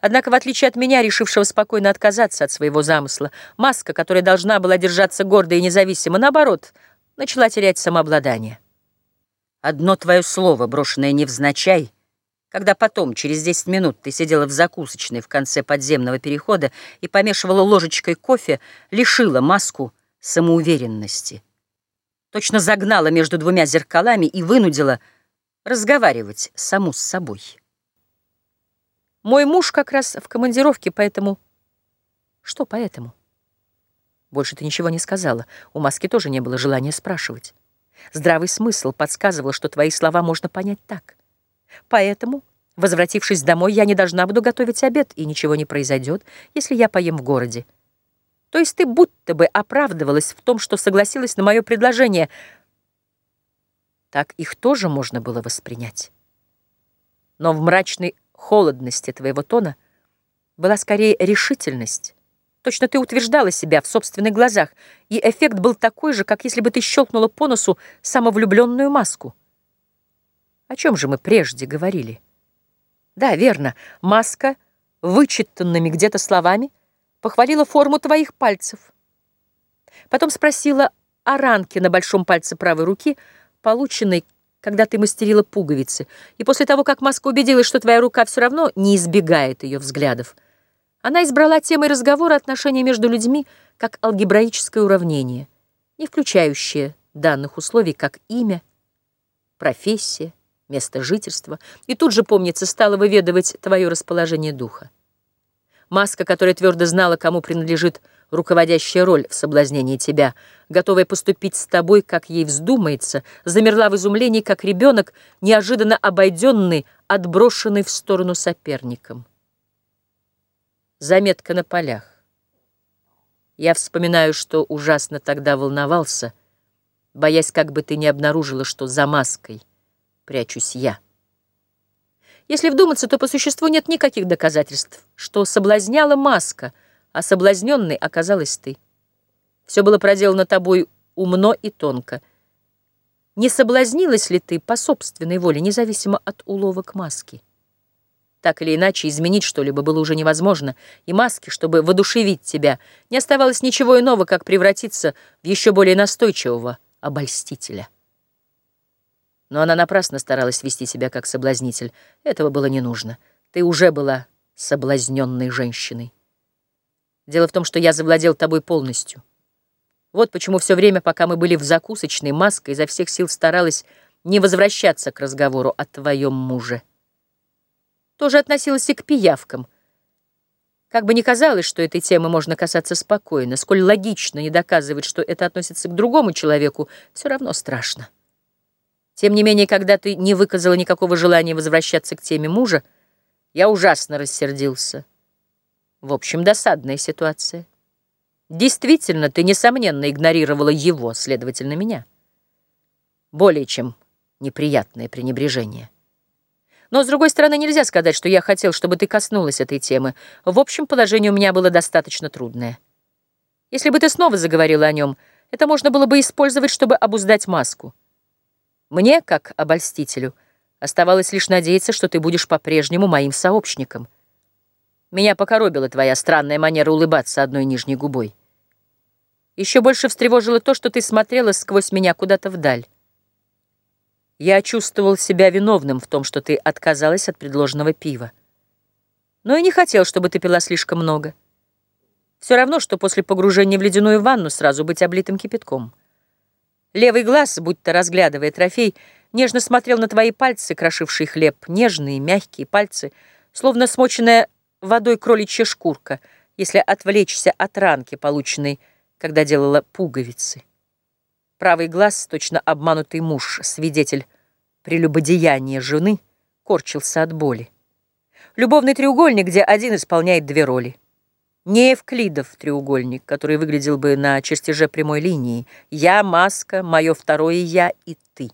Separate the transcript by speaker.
Speaker 1: Однако, в отличие от меня, решившего спокойно отказаться от своего замысла, маска, которая должна была держаться гордо и независимо, наоборот, начала терять самообладание. Одно твое слово, брошенное невзначай, когда потом, через 10 минут, ты сидела в закусочной в конце подземного перехода и помешивала ложечкой кофе, лишила маску самоуверенности. Точно загнала между двумя зеркалами и вынудила разговаривать саму с собой. Мой муж как раз в командировке, поэтому... Что поэтому? Больше ты ничего не сказала. У Маски тоже не было желания спрашивать. Здравый смысл подсказывал, что твои слова можно понять так. Поэтому, возвратившись домой, я не должна буду готовить обед, и ничего не произойдет, если я поем в городе. То есть ты будто бы оправдывалась в том, что согласилась на мое предложение. Так их тоже можно было воспринять. Но в мрачной холодности твоего тона была скорее решительность. Точно ты утверждала себя в собственных глазах, и эффект был такой же, как если бы ты щелкнула по носу самовлюбленную маску. О чем же мы прежде говорили? Да, верно, маска, вычитанными где-то словами, похвалила форму твоих пальцев. Потом спросила о ранке на большом пальце правой руки, полученной когда ты мастерила пуговицы, и после того, как Маска убедилась, что твоя рука все равно не избегает ее взглядов, она избрала темой разговора отношения между людьми как алгебраическое уравнение, не включающее данных условий, как имя, профессия, место жительства, и тут же, помнится, стала выведывать твое расположение духа. Маска, которая твердо знала, кому принадлежит руководящая роль в соблазнении тебя, готовая поступить с тобой, как ей вздумается, замерла в изумлении, как ребенок, неожиданно обойденный, отброшенный в сторону соперником. Заметка на полях. Я вспоминаю, что ужасно тогда волновался, боясь, как бы ты не обнаружила, что за маской прячусь я. Если вдуматься, то по существу нет никаких доказательств, что соблазняла маска, а соблазненной оказалась ты. Все было проделано тобой умно и тонко. Не соблазнилась ли ты по собственной воле, независимо от уловок маски? Так или иначе, изменить что-либо было уже невозможно, и маске, чтобы воодушевить тебя, не оставалось ничего иного, как превратиться в еще более настойчивого обольстителя. Но она напрасно старалась вести себя как соблазнитель. Этого было не нужно. Ты уже была соблазненной женщиной. Дело в том, что я завладел тобой полностью. Вот почему все время, пока мы были в закусочной, Маска изо всех сил старалась не возвращаться к разговору о твоем муже. Тоже относилась и к пиявкам. Как бы ни казалось, что этой темы можно касаться спокойно, сколь логично не доказывать, что это относится к другому человеку, все равно страшно. Тем не менее, когда ты не выказала никакого желания возвращаться к теме мужа, я ужасно рассердился. В общем, досадная ситуация. Действительно, ты, несомненно, игнорировала его, следовательно, меня. Более чем неприятное пренебрежение. Но, с другой стороны, нельзя сказать, что я хотел, чтобы ты коснулась этой темы. В общем, положение у меня было достаточно трудное. Если бы ты снова заговорила о нем, это можно было бы использовать, чтобы обуздать маску. Мне, как обольстителю, оставалось лишь надеяться, что ты будешь по-прежнему моим сообщником. Меня покоробила твоя странная манера улыбаться одной нижней губой. Еще больше встревожило то, что ты смотрела сквозь меня куда-то вдаль. Я чувствовал себя виновным в том, что ты отказалась от предложенного пива. Но и не хотел, чтобы ты пила слишком много. Все равно, что после погружения в ледяную ванну сразу быть облитым кипятком. Левый глаз, будто разглядывая трофей, нежно смотрел на твои пальцы, крошившие хлеб, нежные, мягкие пальцы, словно смоченная водой кроличья шкурка, если отвлечься от ранки, полученной, когда делала пуговицы. Правый глаз, точно обманутый муж, свидетель прелюбодеяния жены, корчился от боли. Любовный треугольник, где один исполняет две роли. Не Евклидов треугольник, который выглядел бы на чертеже прямой линии. Я, маска, мое второе я и ты.